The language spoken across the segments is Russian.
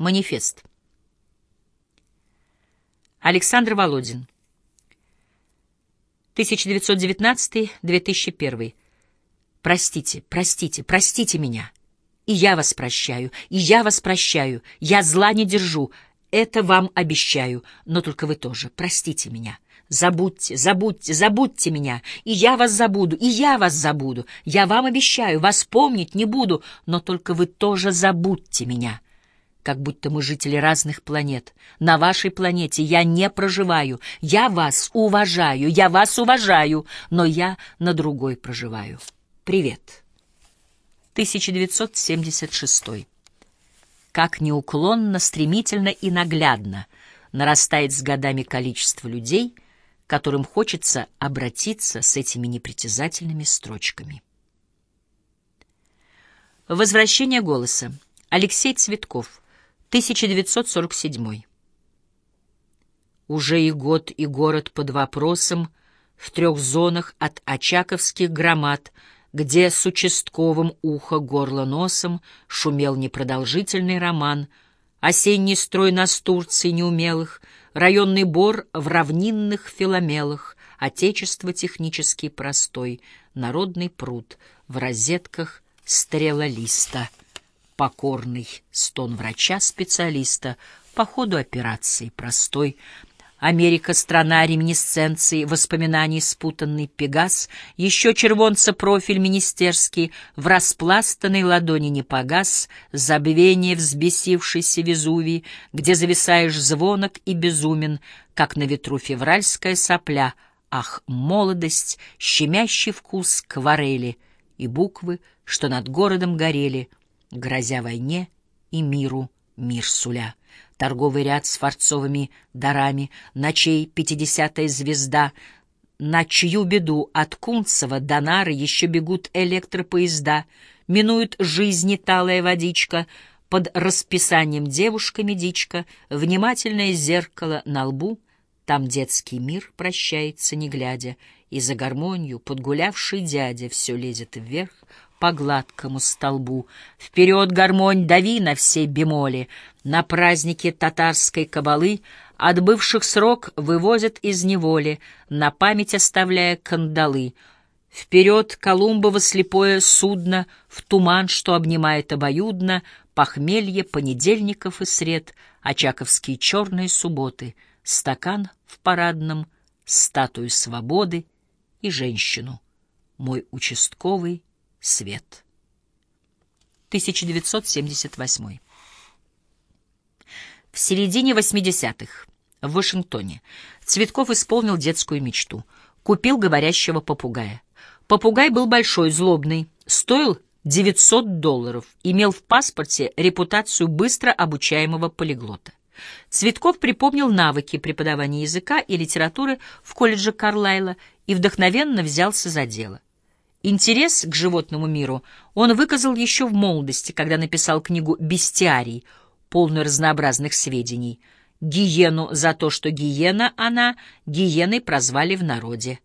Манифест. Александр Володин. 1919-2001. Простите, простите, простите меня. И я вас прощаю, и я вас прощаю. Я зла не держу, это вам обещаю. Но только вы тоже простите меня. Забудьте, забудьте, забудьте меня, и я вас забуду, и я вас забуду. Я вам обещаю, вас помнить не буду, но только вы тоже забудьте меня. Как будто мы жители разных планет. На вашей планете я не проживаю. Я вас уважаю, я вас уважаю, но я на другой проживаю. Привет. 1976. Как неуклонно, стремительно и наглядно нарастает с годами количество людей — которым хочется обратиться с этими непритязательными строчками. Возвращение голоса. Алексей Цветков, 1947. Уже и год, и город под вопросом в трех зонах от очаковских громад, где с участковым ухо горло носом шумел непродолжительный роман, осенний строй настурций неумелых — районный бор в равнинных филомелах, отечество технически простой, народный пруд в розетках стрелолиста, покорный стон врача-специалиста по ходу операции простой — Америка — страна реминисценции, воспоминаний спутанный пегас, еще червонца профиль министерский, в распластанной ладони не погас, забвение взбесившийся Везувий, где зависаешь звонок и безумен, как на ветру февральская сопля, ах, молодость, щемящий вкус кварели и буквы, что над городом горели, грозя войне и миру мир суля. Торговый ряд с фарцовыми дарами, ночей пятидесятая звезда, на чью беду от Кунцева до Нары еще бегут электропоезда, минует жизни талая водичка, под расписанием девушка-медичка, внимательное зеркало на лбу, там детский мир прощается, не глядя, и за гармонию подгулявший дядя все лезет вверх, по гладкому столбу. Вперед, гармонь, дави на все бемоли. На празднике татарской кабалы отбывших срок вывозят из неволи, на память оставляя кандалы. Вперед, Колумбово слепое судно, в туман, что обнимает обоюдно, похмелье понедельников и сред, очаковские черные субботы, стакан в парадном, статую свободы и женщину, мой участковый свет. 1978. В середине 80-х в Вашингтоне Цветков исполнил детскую мечту. Купил говорящего попугая. Попугай был большой, злобный, стоил 900 долларов, имел в паспорте репутацию быстро обучаемого полиглота. Цветков припомнил навыки преподавания языка и литературы в колледже Карлайла и вдохновенно взялся за дело. Интерес к животному миру он выказал еще в молодости, когда написал книгу «Бестиарий», полную разнообразных сведений. Гиену за то, что гиена она, гиеной прозвали в народе.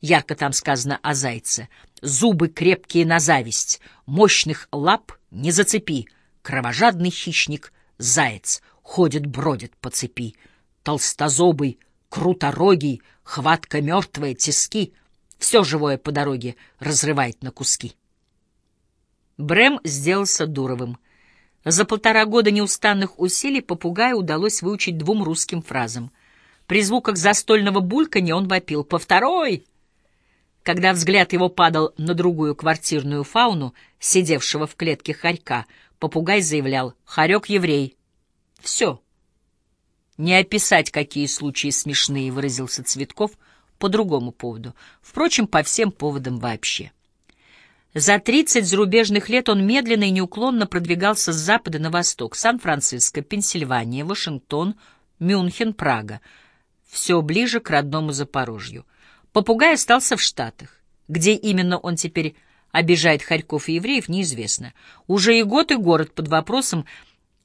Ярко там сказано о зайце. Зубы крепкие на зависть, мощных лап не зацепи. Кровожадный хищник, заяц, ходит-бродит по цепи. Толстозобый, круторогий, хватка мертвая, тиски — все живое по дороге разрывает на куски. Брэм сделался Дуровым. За полтора года неустанных усилий попугаю удалось выучить двум русским фразам. При звуках застольного бульканья он вопил «По второй!». Когда взгляд его падал на другую квартирную фауну, сидевшего в клетке хорька, попугай заявлял «Хорек-еврей». «Все». «Не описать, какие случаи смешные», — выразился Цветков — по другому поводу. Впрочем, по всем поводам вообще. За 30 зарубежных лет он медленно и неуклонно продвигался с запада на восток. Сан-Франциско, Пенсильвания, Вашингтон, Мюнхен, Прага. Все ближе к родному Запорожью. Попугай остался в Штатах. Где именно он теперь обижает хорьков и евреев, неизвестно. Уже и год, и город под вопросом —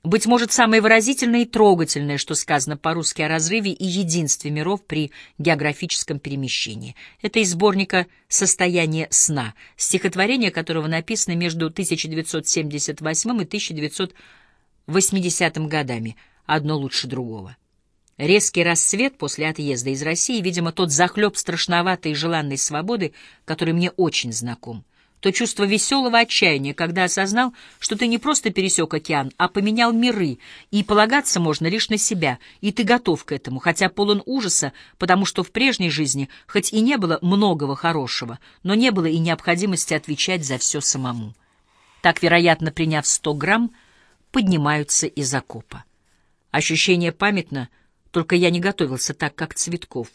быть может, самое выразительное и трогательное, что сказано по-русски о разрыве и единстве миров при географическом перемещении. Это из сборника «Состояние сна», стихотворение которого написано между 1978 и 80-м годами, одно лучше другого. Резкий рассвет после отъезда из России, видимо, тот захлеб страшноватой и желанной свободы, который мне очень знаком. То чувство веселого отчаяния, когда осознал, что ты не просто пересек океан, а поменял миры, и полагаться можно лишь на себя, и ты готов к этому, хотя полон ужаса, потому что в прежней жизни хоть и не было многого хорошего, но не было и необходимости отвечать за все самому. Так, вероятно, приняв сто грамм, поднимаются из окопа. Ощущение памятно — только я не готовился так, как Цветков,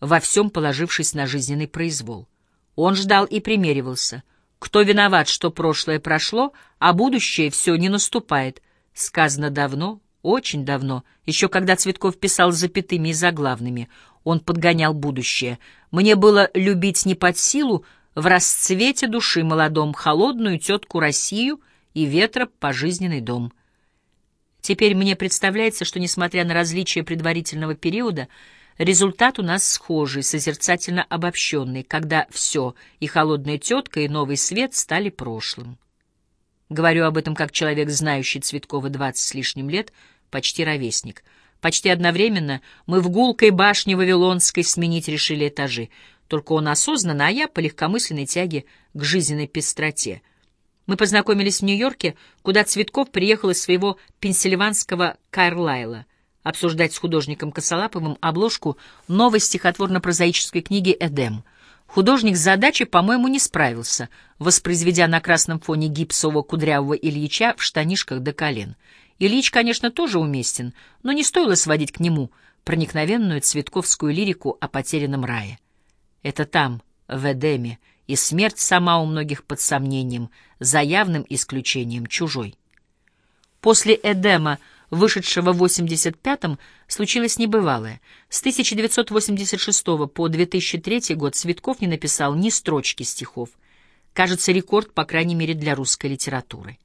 во всем положившись на жизненный произвол. Он ждал и примеривался. Кто виноват, что прошлое прошло, а будущее все не наступает? Сказано давно, очень давно, еще когда Цветков писал запятыми и заглавными. Он подгонял будущее. Мне было любить не под силу, в расцвете души молодом, холодную тетку Россию и ветра пожизненный дом. Теперь мне представляется, что, несмотря на различия предварительного периода, результат у нас схожий, созерцательно обобщенный, когда все, и холодная тетка, и новый свет стали прошлым. Говорю об этом как человек, знающий Цветкова двадцать с лишним лет, почти ровесник. Почти одновременно мы в гулкой башне Вавилонской сменить решили этажи, только он осознанно, а я по легкомысленной тяге к жизненной пестроте — мы познакомились в Нью-Йорке, куда Цветков приехал из своего пенсильванского Карлайла обсуждать с художником Косолаповым обложку новой стихотворно-прозаической книги «Эдем». Художник с задачей, по-моему, не справился, воспроизведя на красном фоне гипсового кудрявого Ильича в штанишках до колен. Ильич, конечно, тоже уместен, но не стоило сводить к нему проникновенную цветковскую лирику о потерянном рае. Это там, в Эдеме, и смерть сама у многих под сомнением, за явным исключением чужой. После Эдема, вышедшего в 85-м, случилось небывалое. С 1986 по 2003 год Цветков не написал ни строчки стихов. Кажется, рекорд, по крайней мере, для русской литературы.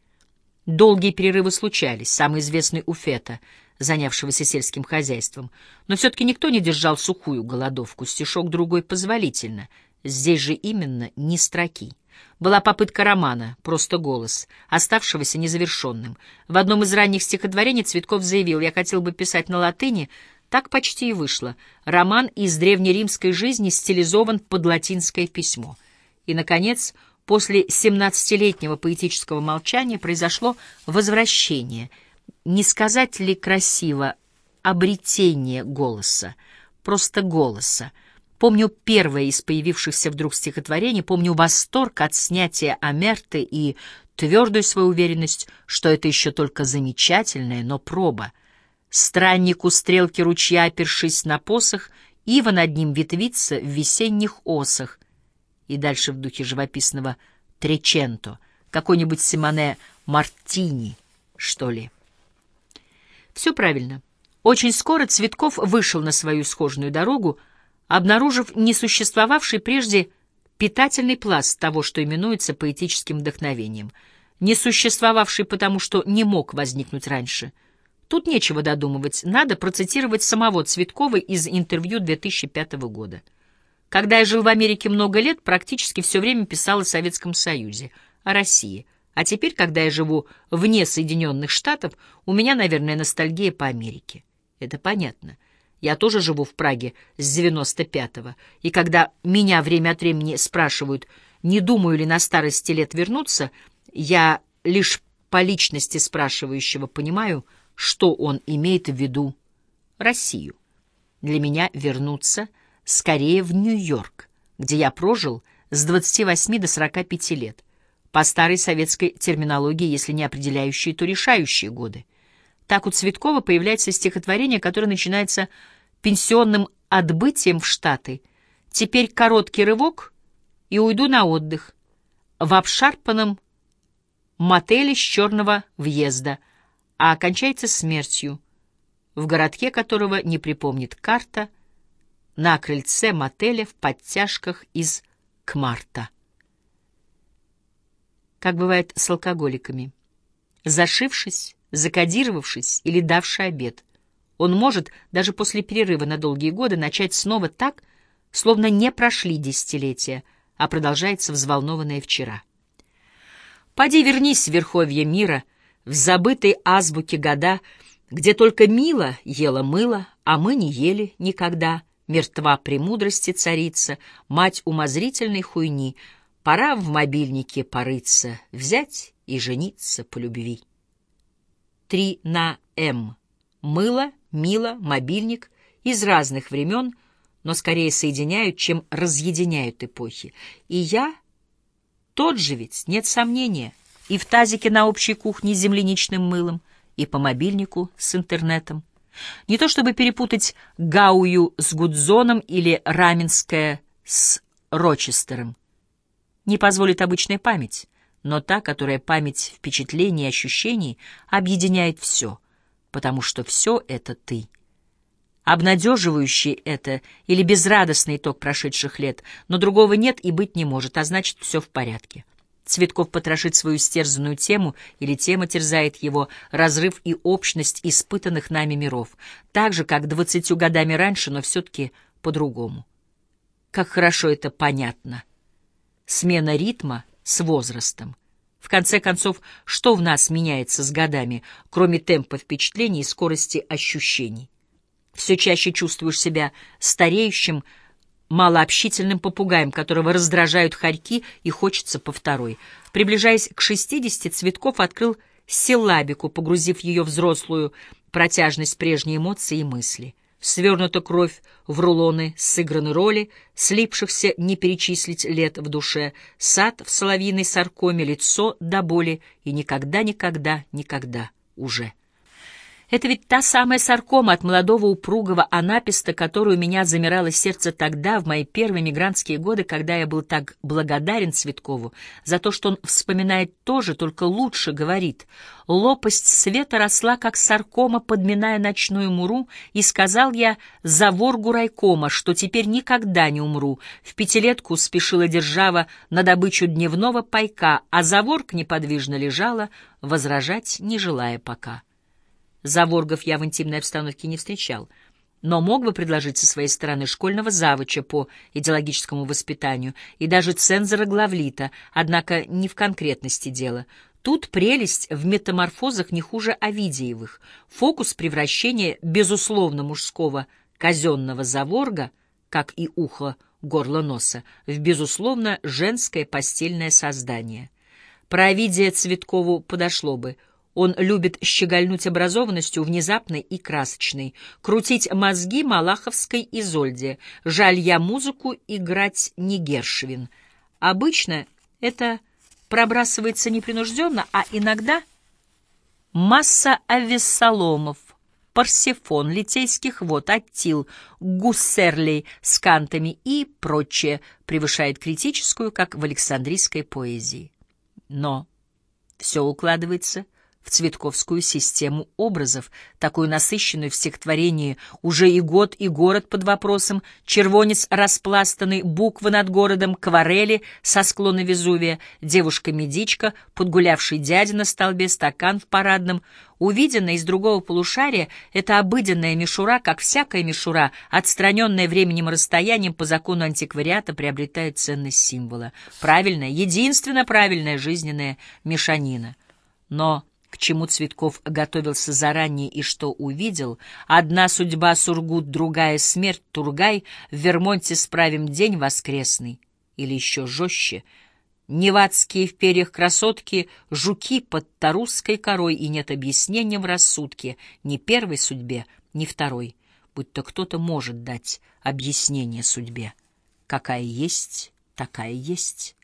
Долгие перерывы случались, самый известный у Фета, занявшегося сельским хозяйством. Но все-таки никто не держал сухую голодовку, стишок другой позволительно — Здесь же именно ни строки. Была попытка романа, просто голос, оставшегося незавершенным. В одном из ранних стихотворений Цветков заявил, «Я хотел бы писать на латыни», так почти и вышло. Роман из древнеримской жизни стилизован под латинское письмо. И, наконец, после семнадцатилетнего поэтического молчания произошло возвращение. Не сказать ли красиво обретение голоса, просто голоса, Помню первое из появившихся вдруг стихотворений, помню восторг от снятия Амерты и твердую свою уверенность, что это еще только замечательная, но проба. Странник у стрелки ручья, опершись на посох, ива над ним ветвится в весенних осах. И дальше в духе живописного Треченто, какой-нибудь Симоне Мартини, что ли. Все правильно. Очень скоро Цветков вышел на свою схожную дорогу, обнаружив несуществовавший прежде питательный пласт того, что именуется поэтическим вдохновением, не существовавший потому, что не мог возникнуть раньше. Тут нечего додумывать, надо процитировать самого Цветкова из интервью 2005 года. Когда я жил в Америке много лет, практически все время писал о Советском Союзе, о России. А теперь, когда я живу вне Соединенных Штатов, у меня, наверное, ностальгия по Америке. Это понятно. Я тоже живу в Праге с 95-го, и когда меня время от времени спрашивают, не думаю ли на старости лет вернуться, я лишь по личности спрашивающего понимаю, что он имеет в виду Россию. Для меня вернуться скорее в Нью-Йорк, где я прожил с 28 до 45 лет, по старой советской терминологии, если не определяющие, то решающие годы. Так у Цветкова появляется стихотворение, которое начинается пенсионным отбытием в Штаты. Теперь короткий рывок и уйду на отдых в обшарпанном мотеле с черного въезда, а окончается смертью, в городке которого не припомнит карта, на крыльце мотеля в подтяжках из кмарта. Как бывает с алкоголиками. Зашившись, закодировавшись или давший обед. Он может, даже после перерыва на долгие годы, начать снова так, словно не прошли десятилетия, а продолжается взволнованное вчера. Поди вернись в верховье мира, в забытой азбуке года, где только мило ела мыло, а мы не ели никогда. Мертва премудрости царица, мать умозрительной хуйни. Пора в мобильнике порыться, взять и жениться по любви. Три на М. Мыло, мило, мобильник из разных времен, но скорее соединяют, чем разъединяют эпохи. И я тот же ведь, нет сомнения, и в тазике на общей кухне с земляничным мылом, и по мобильнику с интернетом. Не то чтобы перепутать Гаую с Гудзоном или Раменское с Рочестером. Не позволит обычная память, но та, которая память впечатлений и ощущений объединяет все, потому что все — это ты. Обнадеживающий это или безрадостный итог прошедших лет, но другого нет и быть не может, а значит, все в порядке. Цветков потрошит свою стерзанную тему, или тема терзает его, разрыв и общность испытанных нами миров, так же, как двадцатью годами раньше, но все-таки по-другому. Как хорошо это понятно. Смена ритма с возрастом. В конце концов, что в нас меняется с годами, кроме темпа впечатлений и скорости ощущений? Все чаще чувствуешь себя стареющим, малообщительным попугаем, которого раздражают хорьки и хочется по второй. Приближаясь к шестидесяти, Цветков открыл силабику, погрузив ее взрослую протяжность прежней эмоции и мысли. Свернута кровь в рулоны, сыграны роли, слипшихся не перечислить лет в душе, сад в соловьиной саркоме, лицо до боли и никогда, никогда, никогда уже. Это ведь та самая саркома от молодого упругого анаписта, которую у меня замирало сердце тогда, в мои первые мигрантские годы, когда я был так благодарен Цветкову за то, что он вспоминает тоже, только лучше говорит. Лопасть света росла, как саркома, подминая ночную муру, и сказал я за воргу райкома, что теперь никогда не умру. В пятилетку спешила держава на добычу дневного пайка, а заворк неподвижно лежала, возражать не желая пока. Заворгов я в интимной обстановке не встречал, но мог бы предложить со своей стороны школьного завуча по идеологическому воспитанию и даже цензора главлита, однако не в конкретности дела. Тут прелесть в метаморфозах не хуже Овидиевых. Фокус превращения безусловно мужского казенного заворга, как и ухо, горло носа, в безусловно женское постельное создание. Про Овидия Цветкову подошло бы — он любит щегольнуть образованностью внезапной и красочной, крутить мозги малаховской Изольде. Жаль я музыку играть не Гершвин. Обычно это пробрасывается непринужденно, а иногда масса авессаломов, Парсифон, Литейских вод, Аттил, Гуссерлей с кантами и прочее превышает критическую, как в Александрийской поэзии. Но все укладывается в цветковскую систему образов, такую насыщенную в стихотворении «Уже и год, и город под вопросом», «Червонец распластанный», «Буквы над городом», «Кварели» со склона Везувия, «Девушка-медичка», «Подгулявший дядя на столбе», «Стакан в парадном». Увиденное из другого полушария — это обыденная мишура, как всякая мишура, отстраненная временем и расстоянием по закону антиквариата, приобретает ценность символа. Правильная, единственно правильная жизненная мешанина. Но к чему Цветков готовился заранее и что увидел, одна судьба Сургут, другая смерть Тургай, в Вермонте справим день воскресный, или еще жестче, Невадские в перьях красотки, жуки под тарусской корой, и нет объяснения в рассудке ни первой судьбе, ни второй, будто кто-то может дать объяснение судьбе. Какая есть, такая есть.